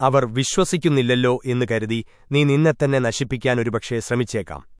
അവർ വിശ്വസിക്കുന്നില്ലല്ലോ എന്ന് കരുതി നീ നിന്നെ തന്നെ നശിപ്പിക്കാൻ ഒരുപക്ഷേ ശ്രമിച്ചേക്കാം.